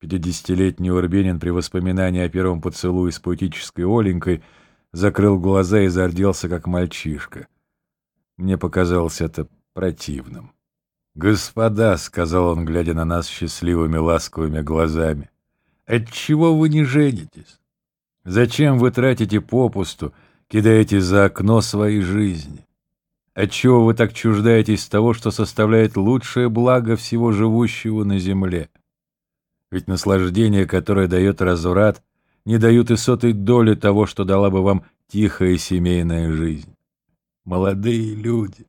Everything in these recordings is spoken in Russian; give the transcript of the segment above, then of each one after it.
Пятидесятилетний Урбенин при воспоминании о первом поцелуе с поэтической Оленькой закрыл глаза и зарделся, как мальчишка. Мне показалось это противным. «Господа», — сказал он, глядя на нас счастливыми ласковыми глазами, — «отчего вы не женитесь? Зачем вы тратите попусту, кидаете за окно своей жизни? Отчего вы так чуждаетесь того, что составляет лучшее благо всего живущего на земле? Ведь наслаждение, которое дает разврат, не дают и сотой доли того, что дала бы вам тихая семейная жизнь. Молодые люди,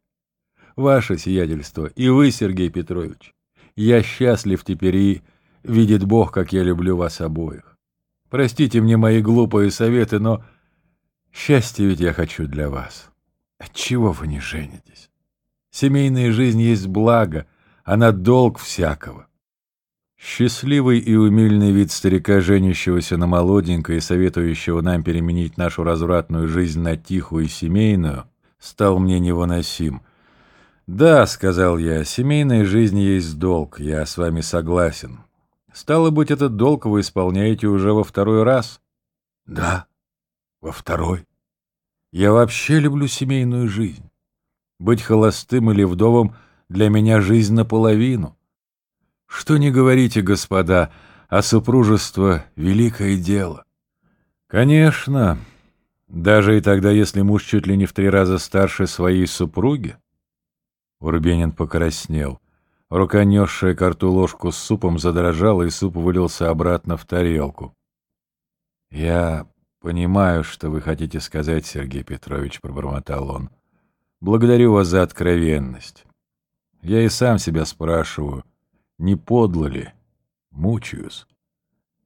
ваше сиятельство, и вы, Сергей Петрович, я счастлив теперь и видит Бог, как я люблю вас обоих. Простите мне мои глупые советы, но счастье ведь я хочу для вас. Отчего вы не женитесь? Семейная жизнь есть благо, она долг всякого. Счастливый и умильный вид старика, женящегося на молоденькой и советующего нам переменить нашу развратную жизнь на тихую и семейную, стал мне невыносим. «Да», — сказал я, — «семейная жизнь есть долг, я с вами согласен. Стало быть, этот долг вы исполняете уже во второй раз?» «Да, во второй. Я вообще люблю семейную жизнь. Быть холостым или вдовом для меня жизнь наполовину. Что не говорите, господа, а супружество — великое дело. Конечно, даже и тогда, если муж чуть ли не в три раза старше своей супруги. Урбенин покраснел. Рука, несшая карту ложку с супом, задрожала, и суп вылился обратно в тарелку. — Я понимаю, что вы хотите сказать, Сергей Петрович, — пробормотал он. — Благодарю вас за откровенность. Я и сам себя спрашиваю, не подло ли? Мучаюсь.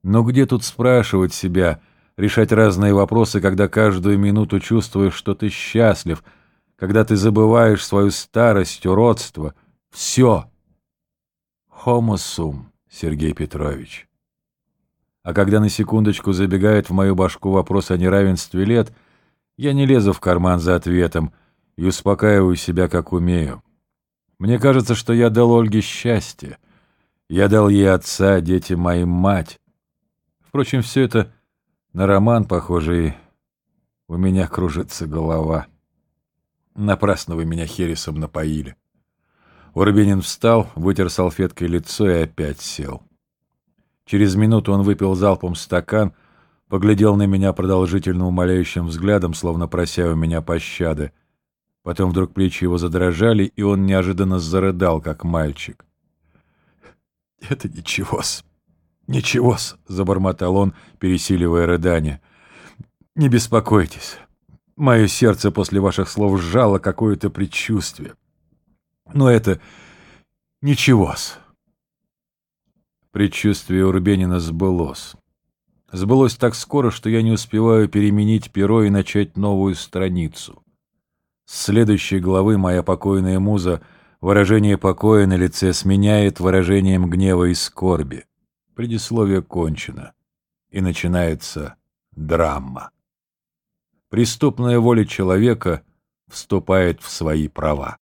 Но где тут спрашивать себя, решать разные вопросы, когда каждую минуту чувствуешь, что ты счастлив, когда ты забываешь свою старость, уродство, все. Хомосум, Сергей Петрович. А когда на секундочку забегает в мою башку вопрос о неравенстве лет, я не лезу в карман за ответом и успокаиваю себя, как умею. Мне кажется, что я дал Ольге счастье, я дал ей отца, детям моим мать. Впрочем, все это на роман похоже, и у меня кружится голова. Напрасно вы меня хересом напоили. Урбенин встал, вытер салфеткой лицо и опять сел. Через минуту он выпил залпом стакан, поглядел на меня продолжительно умоляющим взглядом, словно прося у меня пощады. Потом вдруг плечи его задрожали, и он неожиданно зарыдал, как мальчик. «Это ничего-с, ничего-с», — забормотал он, пересиливая рыдание. «Не беспокойтесь. Мое сердце после ваших слов сжало какое-то предчувствие. Но это ничего-с». Предчувствие Урбенина сбылось. Сбылось так скоро, что я не успеваю переменить перо и начать новую страницу. С следующей главы моя покойная муза — Выражение покоя на лице сменяет выражением гнева и скорби. Предисловие кончено. И начинается драма. Преступная воля человека вступает в свои права.